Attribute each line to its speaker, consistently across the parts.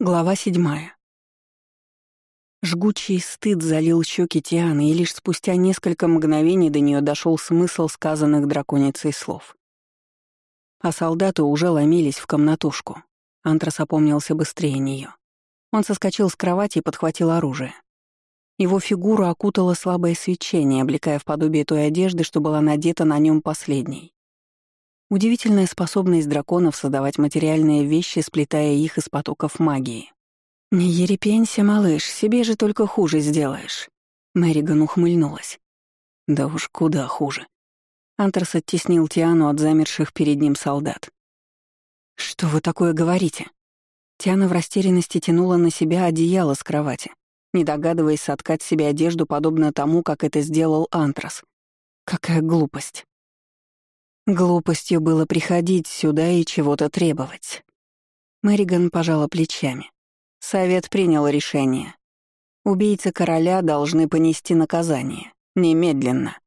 Speaker 1: Глава седьмая. Жгучий стыд залил щеки Тианы, и лишь спустя несколько мгновений до нее дошел смысл сказанных драконицей слов. А солдаты уже ломились в комнатушку. Антрас опомнился быстрее нее. Он соскочил с кровати и подхватил оружие. Его фигуру окутало слабое свечение, облекая в подобие той одежды, что была надета на нем последней. Удивительная способность драконов создавать материальные вещи, сплетая их из потоков магии. «Не ерепенься, малыш, себе же только хуже сделаешь». Мэриган ухмыльнулась. «Да уж куда хуже». Антерс оттеснил Тиану от замерших перед ним солдат. «Что вы такое говорите?» Тиана в растерянности тянула на себя одеяло с кровати, не догадываясь соткать себе одежду подобно тому, как это сделал Антрас. Какая глупость. Глупостью было приходить сюда и чего-то требовать. Мэриган пожала плечами. Совет принял решение. Убийцы короля должны понести наказание. Немедленно.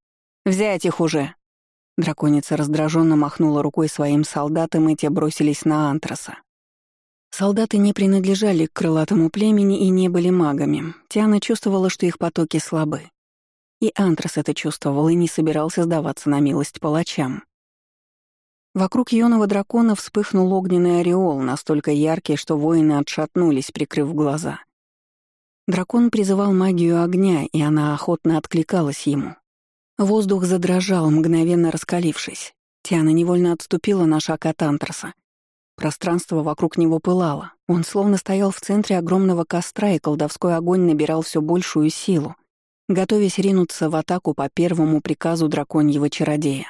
Speaker 1: Взять их уже. Драконица раздраженно махнула рукой своим солдатам, и те бросились на Антраса. Солдаты не принадлежали к крылатому племени и не были магами. Тиана чувствовала, что их потоки слабы. И Антрас это чувствовал и не собирался сдаваться на милость палачам. Вокруг юного дракона вспыхнул огненный ореол, настолько яркий, что воины отшатнулись, прикрыв глаза. Дракон призывал магию огня, и она охотно откликалась ему. Воздух задрожал, мгновенно раскалившись. Тиана невольно отступила на шаг от Антраса. Пространство вокруг него пылало. Он словно стоял в центре огромного костра, и колдовской огонь набирал все большую силу, готовясь ринуться в атаку по первому приказу драконьего чародея.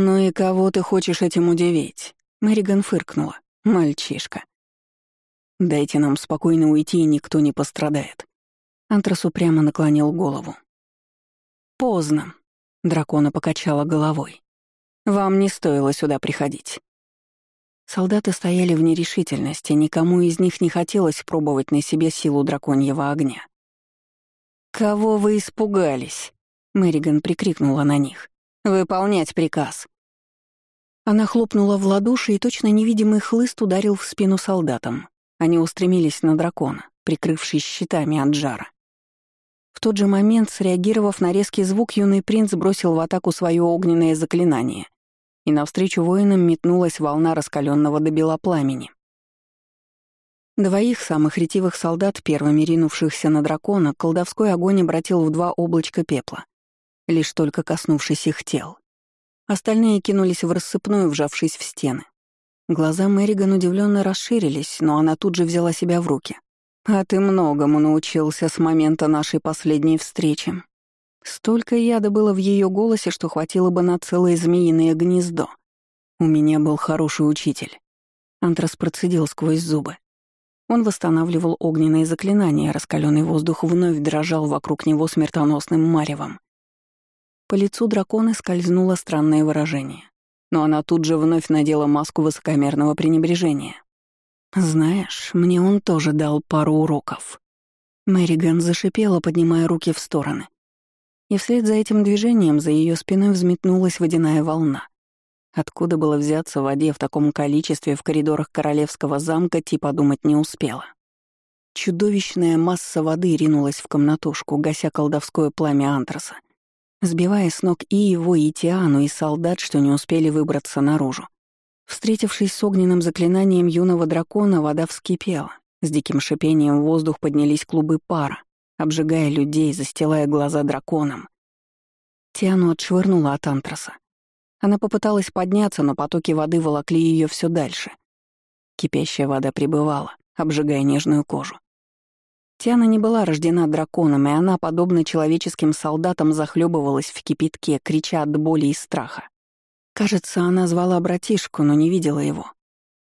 Speaker 1: «Ну и кого ты хочешь этим удивить?» Мэриган фыркнула. «Мальчишка». «Дайте нам спокойно уйти, и никто не пострадает». Антрас упрямо наклонил голову. «Поздно», — дракона покачала головой. «Вам не стоило сюда приходить». Солдаты стояли в нерешительности, никому из них не хотелось пробовать на себе силу драконьего огня. «Кого вы испугались?» — Мэриган прикрикнула на них. «Выполнять приказ». Она хлопнула в ладоши, и точно невидимый хлыст ударил в спину солдатам. Они устремились на дракона, прикрывшись щитами от жара. В тот же момент, среагировав на резкий звук, юный принц бросил в атаку свое огненное заклинание, и навстречу воинам метнулась волна раскаленного до бела пламени. Двоих самых ретивых солдат, первыми ринувшихся на дракона, колдовской огонь обратил в два облачка пепла, лишь только коснувшись их тел. Остальные кинулись в рассыпную, вжавшись в стены. Глаза Мэриган удивленно расширились, но она тут же взяла себя в руки. «А ты многому научился с момента нашей последней встречи». Столько яда было в ее голосе, что хватило бы на целое змеиное гнездо. У меня был хороший учитель. Антрас процедил сквозь зубы. Он восстанавливал огненные заклинания, раскаленный воздух вновь дрожал вокруг него смертоносным маревом. По лицу дракона скользнуло странное выражение, но она тут же вновь надела маску высокомерного пренебрежения. «Знаешь, мне он тоже дал пару уроков». Мэриган зашипела, поднимая руки в стороны. И вслед за этим движением за ее спиной взметнулась водяная волна. Откуда было взяться в воде в таком количестве в коридорах королевского замка, Ти подумать не успела. Чудовищная масса воды ринулась в комнатушку, гася колдовское пламя антраса сбивая с ног и его, и Тиану, и солдат, что не успели выбраться наружу. Встретившись с огненным заклинанием юного дракона, вода вскипела. С диким шипением в воздух поднялись клубы пара, обжигая людей, застилая глаза драконом. Тиану отшвырнула от антраса. Она попыталась подняться, но потоки воды волокли ее все дальше. Кипящая вода прибывала, обжигая нежную кожу. Тиана не была рождена драконом, и она, подобно человеческим солдатам, захлебывалась в кипятке, крича от боли и страха. Кажется, она звала братишку, но не видела его.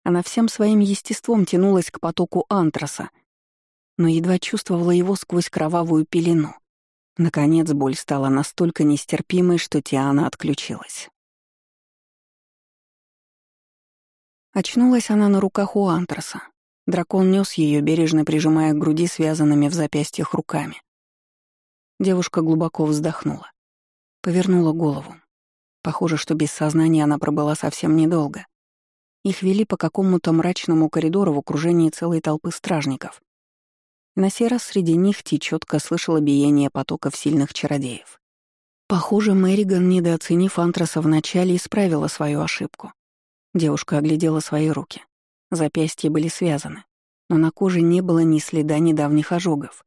Speaker 1: Она всем своим естеством тянулась к потоку антраса, но едва чувствовала его сквозь кровавую пелену. Наконец боль стала настолько нестерпимой, что Тиана отключилась. Очнулась она на руках у антраса, Дракон нес ее, бережно прижимая к груди связанными в запястьях руками. Девушка глубоко вздохнула. Повернула голову. Похоже, что без сознания она пробыла совсем недолго. Их вели по какому-то мрачному коридору в окружении целой толпы стражников. На сей раз среди них Ти четко слышала биение потоков сильных чародеев. Похоже, Мэриган, недооценив Антраса вначале, исправила свою ошибку. Девушка оглядела свои руки. Запястья были связаны, но на коже не было ни следа недавних ожогов.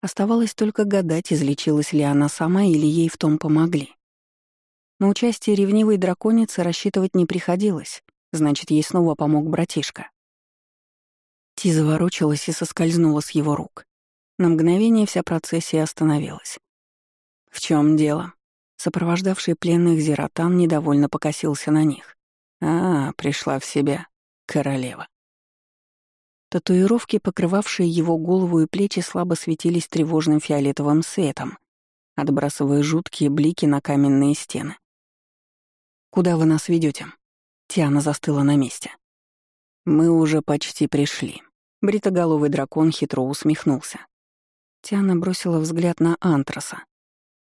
Speaker 1: Оставалось только гадать, излечилась ли она сама или ей в том помогли. На участие ревнивой драконицы рассчитывать не приходилось, значит, ей снова помог братишка. Ти заворочилась и соскользнула с его рук. На мгновение вся процессия остановилась. «В чем дело?» Сопровождавший пленных Зератан недовольно покосился на них. «А, пришла в себя, королева». Татуировки, покрывавшие его голову и плечи, слабо светились тревожным фиолетовым светом, отбрасывая жуткие блики на каменные стены. «Куда вы нас ведете? Тиана застыла на месте. «Мы уже почти пришли». Бритоголовый дракон хитро усмехнулся. Тиана бросила взгляд на Антраса.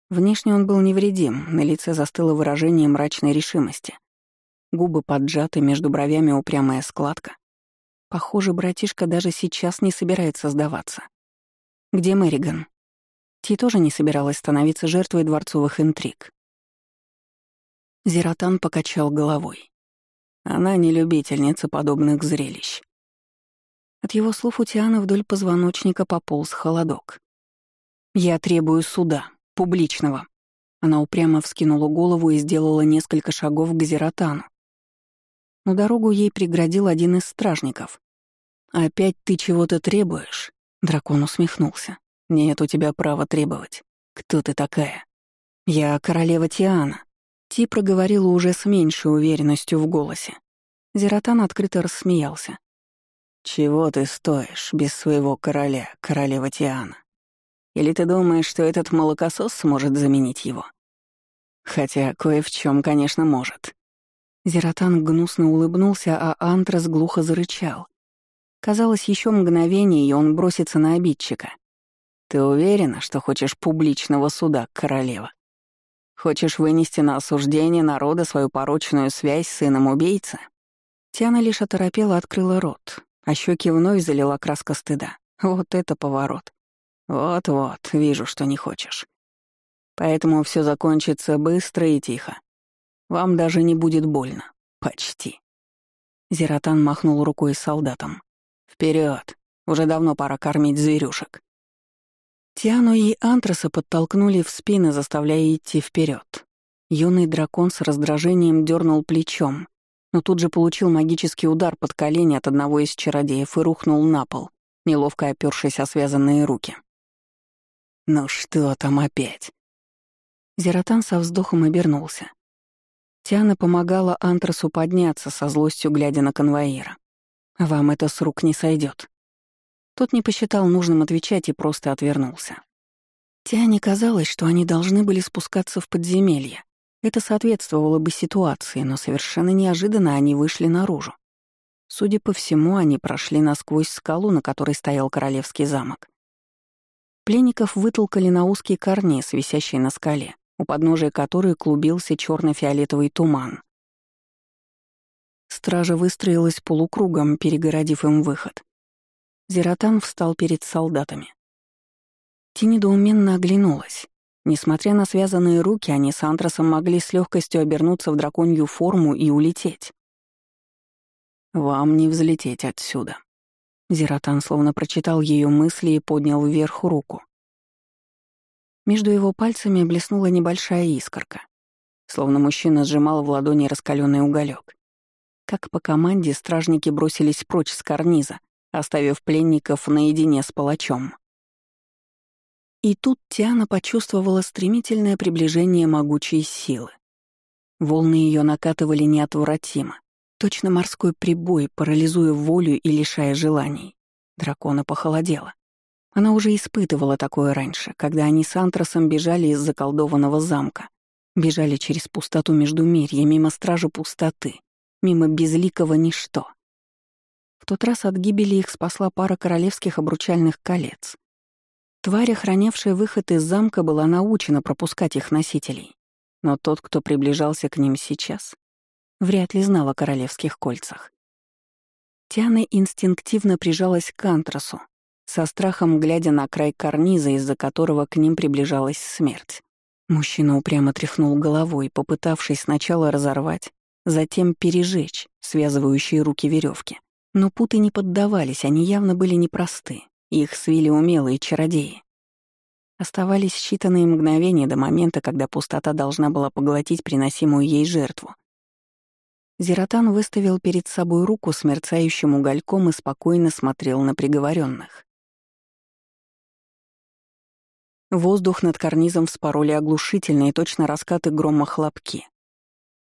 Speaker 1: Внешне он был невредим, на лице застыло выражение мрачной решимости. Губы поджаты, между бровями упрямая складка. Похоже, братишка даже сейчас не собирается сдаваться. Где Мэриган? Ти тоже не собиралась становиться жертвой дворцовых интриг. Зератан покачал головой. Она не любительница подобных зрелищ. От его слов у Тиана вдоль позвоночника пополз холодок. «Я требую суда», Публичного. Она упрямо вскинула голову и сделала несколько шагов к Зератану. Но дорогу ей преградил один из стражников. «Опять ты чего-то требуешь?» Дракон усмехнулся. «Нет у тебя права требовать. Кто ты такая?» «Я королева Тиана». Ти проговорила уже с меньшей уверенностью в голосе. Зератан открыто рассмеялся. «Чего ты стоишь без своего короля, королева Тиана? Или ты думаешь, что этот молокосос сможет заменить его? Хотя кое в чем, конечно, может. Зератан гнусно улыбнулся, а Антрас глухо зарычал. Казалось, еще мгновение, и он бросится на обидчика. «Ты уверена, что хочешь публичного суда, королева? Хочешь вынести на осуждение народа свою порочную связь с сыном убийцы?» Тиана лишь оторопела открыла рот, а щеки вновь залила краска стыда. Вот это поворот. Вот-вот, вижу, что не хочешь. Поэтому все закончится быстро и тихо. Вам даже не будет больно. Почти. Зератан махнул рукой солдатам. Вперед! Уже давно пора кормить зверюшек. Тиану и Антраса подтолкнули в спины, заставляя идти вперед. Юный дракон с раздражением дернул плечом, но тут же получил магический удар под колени от одного из чародеев и рухнул на пол, неловко опершись о связанные руки. «Ну что там опять?» Зератан со вздохом обернулся. Тиана помогала Антрасу подняться, со злостью глядя на конвоира. «Вам это с рук не сойдет. Тот не посчитал нужным отвечать и просто отвернулся. Тиане казалось, что они должны были спускаться в подземелье. Это соответствовало бы ситуации, но совершенно неожиданно они вышли наружу. Судя по всему, они прошли насквозь скалу, на которой стоял королевский замок. Пленников вытолкали на узкий карниз, висящий на скале, у подножия которой клубился черно фиолетовый туман. Стража выстроилась полукругом, перегородив им выход. Зератан встал перед солдатами. Ти недоуменно оглянулась. Несмотря на связанные руки, они с Антрасом могли с легкостью обернуться в драконью форму и улететь. «Вам не взлететь отсюда», Зератан словно прочитал ее мысли и поднял вверх руку. Между его пальцами блеснула небольшая искорка, словно мужчина сжимал в ладони раскаленный уголек. Как по команде стражники бросились прочь с карниза, оставив пленников наедине с палачом. И тут Тиана почувствовала стремительное приближение могучей силы. Волны ее накатывали неотвратимо, Точно морской прибой, парализуя волю и лишая желаний. Дракона похолодела. Она уже испытывала такое раньше, когда они с Антрасом бежали из заколдованного замка. Бежали через пустоту между мирья, мимо стражи пустоты, мимо безликого ничто. В тот раз от гибели их спасла пара королевских обручальных колец. Тварь, охранявшая выход из замка, была научена пропускать их носителей. Но тот, кто приближался к ним сейчас, вряд ли знал о королевских кольцах. Тиана инстинктивно прижалась к антрасу, со страхом глядя на край карниза, из-за которого к ним приближалась смерть. Мужчина упрямо тряхнул головой, попытавшись сначала разорвать, затем пережечь связывающие руки веревки. Но путы не поддавались, они явно были непросты. Их свили умелые чародеи. Оставались считанные мгновения до момента, когда пустота должна была поглотить приносимую ей жертву. Зератан выставил перед собой руку с мерцающим угольком и спокойно смотрел на приговоренных. Воздух над карнизом вспороли оглушительные точно раскаты грома хлопки.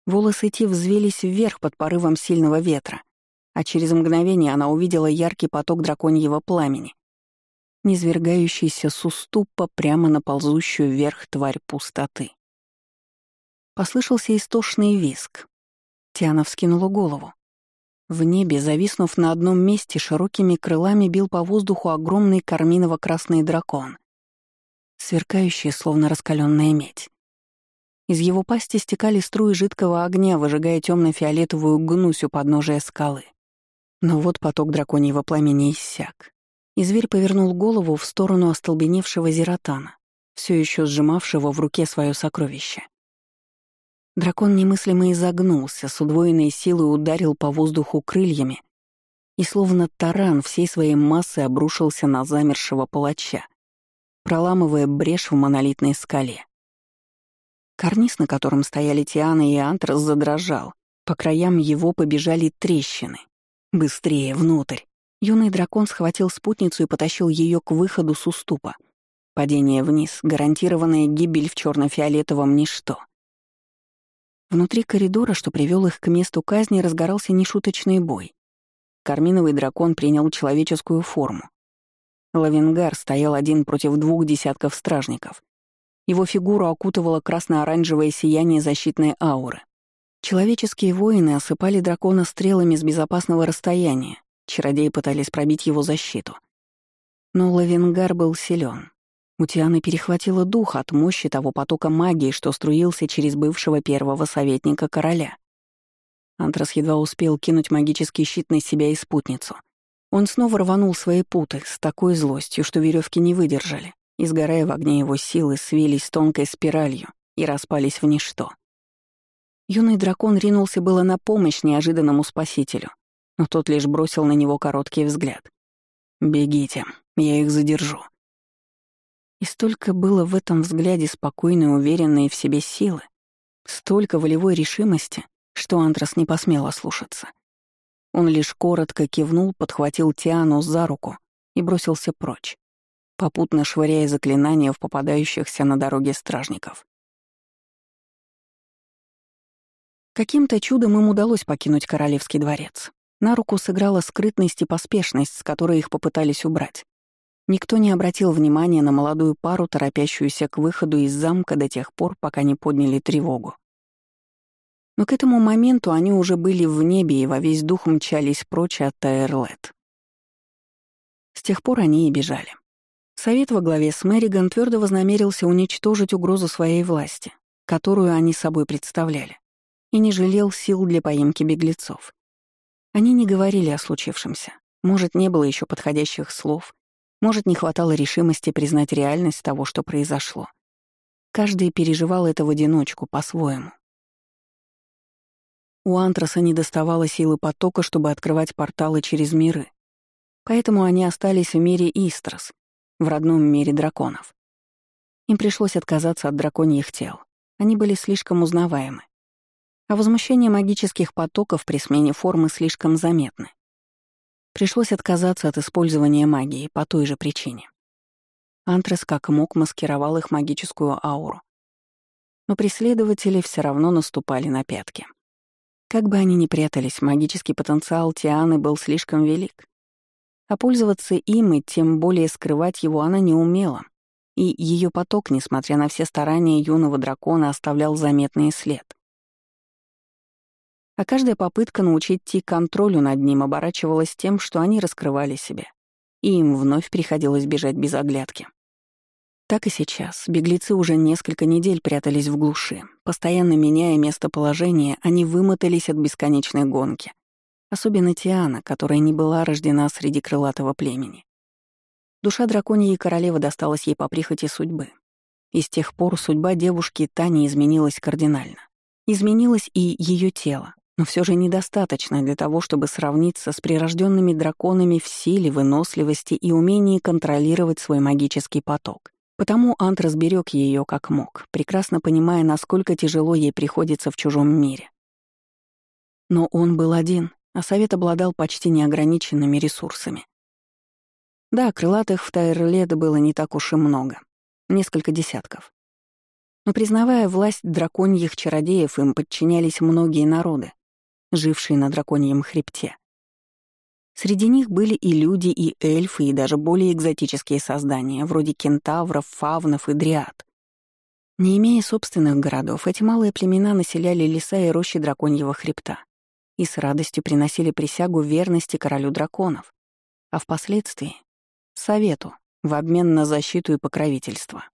Speaker 1: Волосы Ти взвелись вверх под порывом сильного ветра, а через мгновение она увидела яркий поток драконьего пламени, низвергающийся с уступа прямо на ползущую вверх тварь пустоты. Послышался истошный виск. Тиана вскинула голову. В небе, зависнув на одном месте, широкими крылами бил по воздуху огромный карминово-красный дракон, сверкающий, словно раскаленная медь. Из его пасти стекали струи жидкого огня, выжигая темно-фиолетовую гнусь у подножия скалы. Но вот поток драконьего пламени иссяк, и зверь повернул голову в сторону остолбеневшего зератана, все еще сжимавшего в руке свое сокровище. Дракон немыслимо изогнулся, с удвоенной силой ударил по воздуху крыльями и словно таран всей своей массой обрушился на замершего палача, проламывая брешь в монолитной скале. Карниз, на котором стояли Тиана и Антрас, задрожал. По краям его побежали трещины. «Быстрее, внутрь!» Юный дракон схватил спутницу и потащил ее к выходу с уступа. Падение вниз, гарантированная гибель в черно фиолетовом ничто. Внутри коридора, что привел их к месту казни, разгорался нешуточный бой. Карминовый дракон принял человеческую форму. Лавенгар стоял один против двух десятков стражников. Его фигуру окутывало красно-оранжевое сияние защитной ауры. Человеческие воины осыпали дракона стрелами с безопасного расстояния. Чародеи пытались пробить его защиту. Но Лавенгар был силен. У Тианы перехватило дух от мощи того потока магии, что струился через бывшего первого советника короля. Антрас едва успел кинуть магический щит на себя и спутницу. Он снова рванул свои путы с такой злостью, что веревки не выдержали и, сгорая в огне его силы, свились тонкой спиралью и распались в ничто. Юный дракон ринулся было на помощь неожиданному спасителю, но тот лишь бросил на него короткий взгляд. «Бегите, я их задержу». И столько было в этом взгляде спокойной, уверенной в себе силы, столько волевой решимости, что Антрас не посмел ослушаться. Он лишь коротко кивнул, подхватил Тиану за руку и бросился прочь попутно швыряя заклинания в попадающихся на дороге стражников. Каким-то чудом им удалось покинуть королевский дворец. На руку сыграла скрытность и поспешность, с которой их попытались убрать. Никто не обратил внимания на молодую пару, торопящуюся к выходу из замка до тех пор, пока не подняли тревогу. Но к этому моменту они уже были в небе и во весь дух мчались прочь от Таэрлет. С тех пор они и бежали. Совет во главе с Мэриган твердо вознамерился уничтожить угрозу своей власти, которую они собой представляли, и не жалел сил для поимки беглецов. Они не говорили о случившемся. Может, не было еще подходящих слов, может, не хватало решимости признать реальность того, что произошло. Каждый переживал это в одиночку, по-своему. У Антраса не доставало силы потока, чтобы открывать порталы через миры. Поэтому они остались в мире Истрос, в родном мире драконов. Им пришлось отказаться от драконьих тел. Они были слишком узнаваемы. А возмущение магических потоков при смене формы слишком заметны. Пришлось отказаться от использования магии по той же причине. Антрес как мог маскировал их магическую ауру. Но преследователи все равно наступали на пятки. Как бы они ни прятались, магический потенциал Тианы был слишком велик. А пользоваться им и тем более скрывать его она не умела. И ее поток, несмотря на все старания юного дракона, оставлял заметный след. А каждая попытка научить Ти контролю над ним оборачивалась тем, что они раскрывали себя, и им вновь приходилось бежать без оглядки. Так и сейчас. Беглецы уже несколько недель прятались в глуши. Постоянно меняя местоположение, они вымотались от бесконечной гонки. Особенно Тиана, которая не была рождена среди крылатого племени. Душа драконьей королевы досталась ей по прихоти судьбы. И с тех пор судьба девушки Тани изменилась кардинально. Изменилось и ее тело, но все же недостаточно для того, чтобы сравниться с прирожденными драконами в силе, выносливости и умении контролировать свой магический поток. Потому Ант разберег ее как мог, прекрасно понимая, насколько тяжело ей приходится в чужом мире. Но он был один, а совет обладал почти неограниченными ресурсами. Да, крылатых в Тайрлед было не так уж и много, несколько десятков. Но признавая власть драконьих чародеев, им подчинялись многие народы, жившие на драконьем хребте. Среди них были и люди, и эльфы, и даже более экзотические создания, вроде кентавров, фавнов и дриад. Не имея собственных городов, эти малые племена населяли леса и рощи драконьего хребта и с радостью приносили присягу верности королю драконов, а впоследствии — совету в обмен на защиту и покровительство.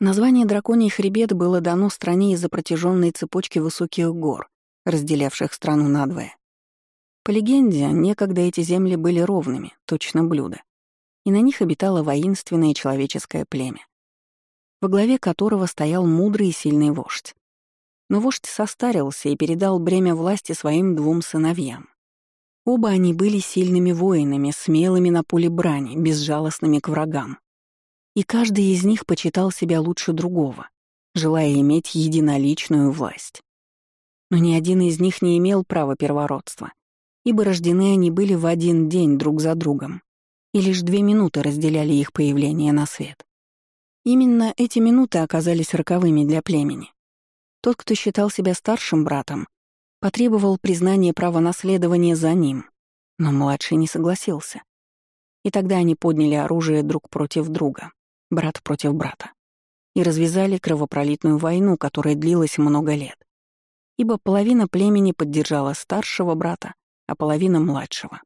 Speaker 1: Название «Драконий хребет» было дано стране из-за протяженной цепочки высоких гор, разделявших страну надвое. По легенде, некогда эти земли были ровными, точно блюдо, и на них обитало воинственное человеческое племя, во главе которого стоял мудрый и сильный вождь. Но вождь состарился и передал бремя власти своим двум сыновьям. Оба они были сильными воинами, смелыми на поле брани, безжалостными к врагам. И каждый из них почитал себя лучше другого, желая иметь единоличную власть. Но ни один из них не имел права первородства, ибо рождены они были в один день друг за другом, и лишь две минуты разделяли их появление на свет. Именно эти минуты оказались роковыми для племени. Тот, кто считал себя старшим братом, потребовал признания права наследования за ним, но младший не согласился. И тогда они подняли оружие друг против друга, брат против брата, и развязали кровопролитную войну, которая длилась много лет. Ибо половина племени поддержала старшего брата, а половина — младшего.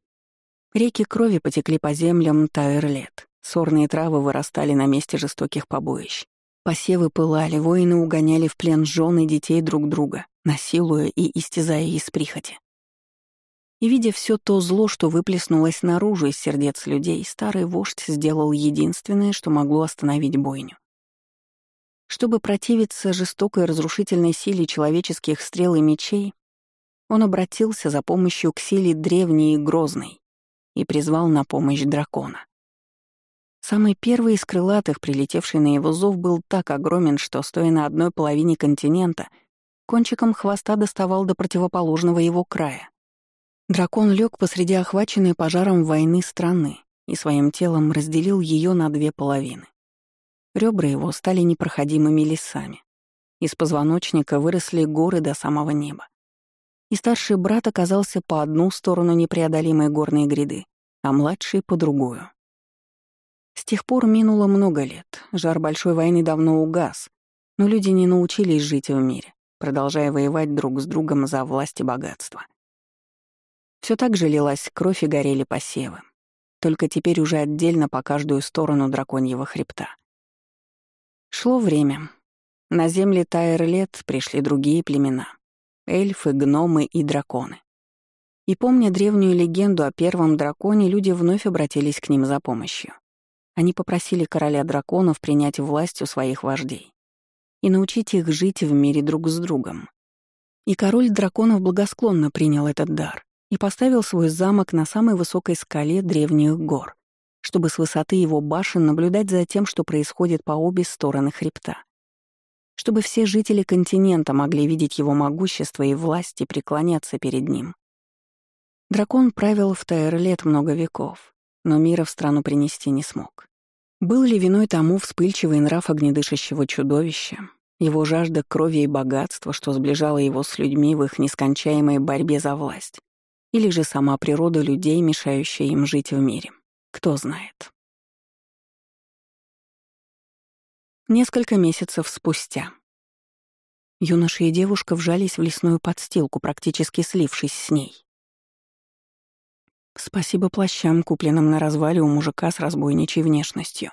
Speaker 1: Реки крови потекли по землям Тайрлет, сорные травы вырастали на месте жестоких побоищ. Посевы пылали, воины угоняли в плен жен детей друг друга, насилуя и истязая из прихоти. И видя все то зло, что выплеснулось наружу из сердец людей, старый вождь сделал единственное, что могло остановить бойню. Чтобы противиться жестокой разрушительной силе человеческих стрел и мечей, он обратился за помощью к силе древней и грозной и призвал на помощь дракона. Самый первый из крылатых, прилетевший на его зов, был так огромен, что, стоя на одной половине континента, кончиком хвоста доставал до противоположного его края. Дракон лег посреди охваченной пожаром войны страны и своим телом разделил ее на две половины. Ребра его стали непроходимыми лесами. Из позвоночника выросли горы до самого неба и старший брат оказался по одну сторону непреодолимой горной гряды, а младший — по другую. С тех пор минуло много лет, жар большой войны давно угас, но люди не научились жить в мире, продолжая воевать друг с другом за власть и богатство. Все так же лилась кровь и горели посевы, только теперь уже отдельно по каждую сторону драконьего хребта. Шло время. На земли Тайрлет пришли другие племена — эльфы, гномы и драконы. И помня древнюю легенду о первом драконе, люди вновь обратились к ним за помощью. Они попросили короля драконов принять власть у своих вождей и научить их жить в мире друг с другом. И король драконов благосклонно принял этот дар и поставил свой замок на самой высокой скале древних гор, чтобы с высоты его башен наблюдать за тем, что происходит по обе стороны хребта чтобы все жители континента могли видеть его могущество и власть и преклоняться перед ним. Дракон правил в Тайрлет много веков, но мира в страну принести не смог. Был ли виной тому вспыльчивый нрав огнедышащего чудовища, его жажда крови и богатства, что сближало его с людьми в их нескончаемой борьбе за власть, или же сама природа людей, мешающая им жить в мире? Кто знает. Несколько месяцев спустя. Юноша и девушка вжались в лесную подстилку, практически слившись с ней. Спасибо плащам, купленным на развале у мужика с разбойничей внешностью.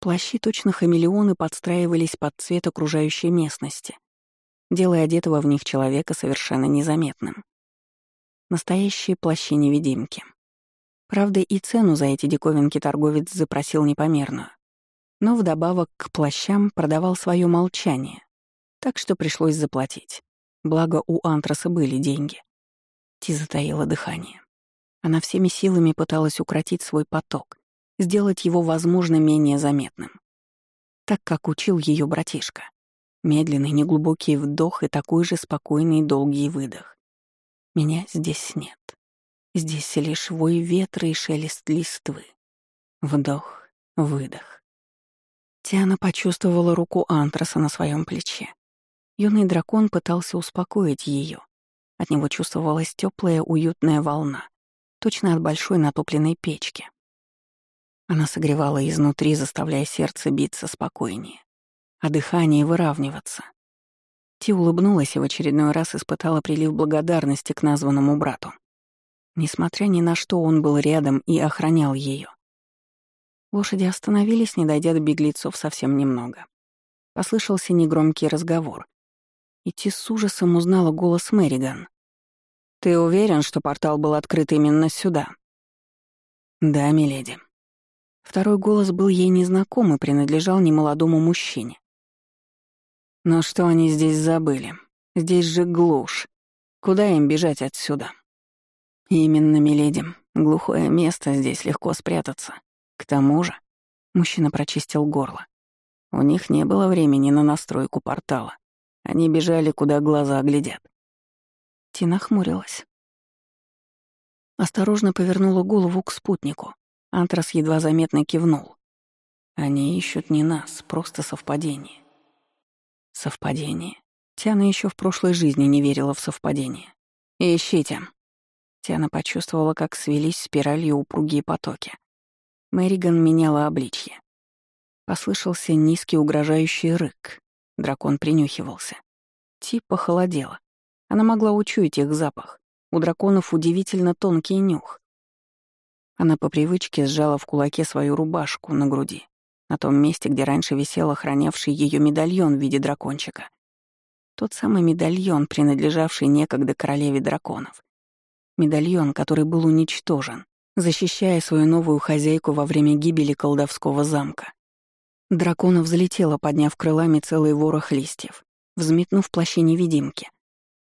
Speaker 1: Плащи точно хамелеоны подстраивались под цвет окружающей местности, делая одетого в них человека совершенно незаметным. Настоящие плащи-невидимки. Правда, и цену за эти диковинки торговец запросил непомерную. Но вдобавок к плащам продавал свое молчание, так что пришлось заплатить. Благо, у Антраса были деньги. Ти затаила дыхание. Она всеми силами пыталась укротить свой поток, сделать его, возможно, менее заметным. Так, как учил ее братишка. Медленный, неглубокий вдох и такой же спокойный долгий выдох. Меня здесь нет. Здесь лишь вой ветра и шелест листвы. Вдох, выдох. Тиана почувствовала руку Антраса на своем плече. Юный дракон пытался успокоить ее. От него чувствовалась теплая, уютная волна, точно от большой натопленной печки. Она согревала изнутри, заставляя сердце биться спокойнее, а дыхание выравниваться. Ти улыбнулась и в очередной раз испытала прилив благодарности к названному брату. Несмотря ни на что, он был рядом и охранял ее. Лошади остановились, не дойдя до беглецов совсем немного. Послышался негромкий разговор. И Ти с ужасом узнала голос Мэриган. «Ты уверен, что портал был открыт именно сюда?» «Да, миледи». Второй голос был ей незнаком и принадлежал немолодому мужчине. «Но что они здесь забыли? Здесь же глушь. Куда им бежать отсюда?» «Именно, миледи. Глухое место, здесь легко спрятаться. К тому же...» Мужчина прочистил горло. У них не было времени на настройку портала. Они бежали, куда глаза глядят. Тина хмурилась. Осторожно повернула голову к спутнику. Антрас едва заметно кивнул. Они ищут не нас, просто совпадение. Совпадение. Тиана еще в прошлой жизни не верила в совпадение. Ищите. Тиана почувствовала, как свелись спиралью упругие потоки. Мэриган меняла обличье. Послышался низкий угрожающий рык. Дракон принюхивался. Ти похолодела. Она могла учуять их запах. У драконов удивительно тонкий нюх. Она по привычке сжала в кулаке свою рубашку на груди, на том месте, где раньше висел охранявший ее медальон в виде дракончика. Тот самый медальон, принадлежавший некогда королеве драконов. Медальон, который был уничтожен, защищая свою новую хозяйку во время гибели колдовского замка. Дракона взлетела, подняв крылами целый ворох листьев, взметнув плащи невидимки.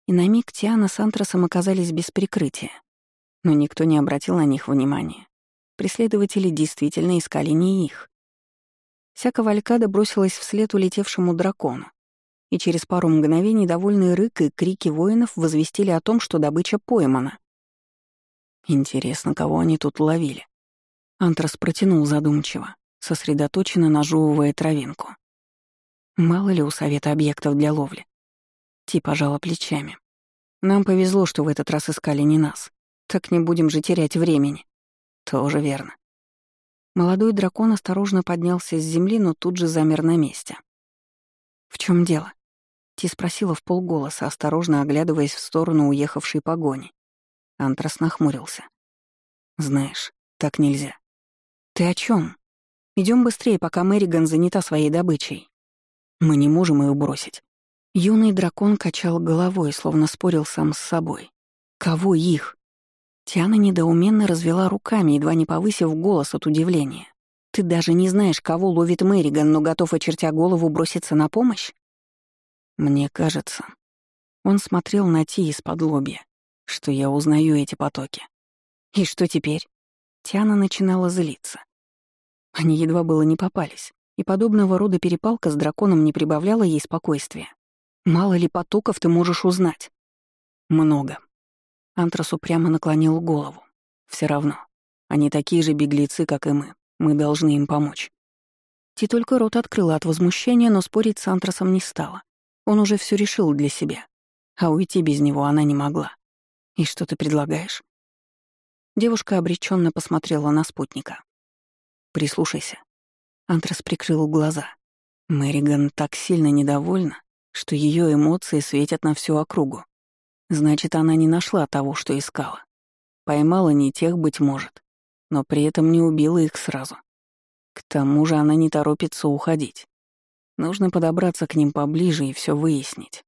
Speaker 1: И на миг Тиана с Антрасом оказались без прикрытия. Но никто не обратил на них внимания. Преследователи действительно искали не их. Вся кавалькада бросилась вслед улетевшему дракону, и через пару мгновений довольный рык и крики воинов возвестили о том, что добыча поймана. Интересно, кого они тут ловили? Антрас протянул задумчиво, сосредоточенно нажевывая травинку. Мало ли у совета объектов для ловли. Ти пожала плечами. Нам повезло, что в этот раз искали не нас. Так не будем же терять времени. Тоже верно. Молодой дракон осторожно поднялся с земли, но тут же замер на месте. «В чем дело?» Ти спросила в полголоса, осторожно оглядываясь в сторону уехавшей погони. Антрас нахмурился. «Знаешь, так нельзя». «Ты о чем? Идем быстрее, пока Мэриган занята своей добычей. Мы не можем ее бросить». Юный дракон качал головой, словно спорил сам с собой. «Кого их?» Тиана недоуменно развела руками, едва не повысив голос от удивления. «Ты даже не знаешь, кого ловит Мэриган, но готов, очертя голову, броситься на помощь?» «Мне кажется...» Он смотрел на Ти из-под лобья, что я узнаю эти потоки. «И что теперь?» Тиана начинала злиться. Они едва было не попались, и подобного рода перепалка с драконом не прибавляла ей спокойствия. «Мало ли потоков ты можешь узнать?» «Много», Антрас упрямо наклонил голову. Все равно. Они такие же беглецы, как и мы. Мы должны им помочь. Ти только рот открыла от возмущения, но спорить с Антрасом не стала. Он уже все решил для себя. А уйти без него она не могла. «И что ты предлагаешь?» Девушка обреченно посмотрела на спутника. «Прислушайся». Антрас прикрыл глаза. Мэриган так сильно недовольна, что ее эмоции светят на всю округу. Значит, она не нашла того, что искала. Поймала не тех, быть может, но при этом не убила их сразу. К тому же она не торопится уходить. Нужно подобраться к ним поближе и все выяснить.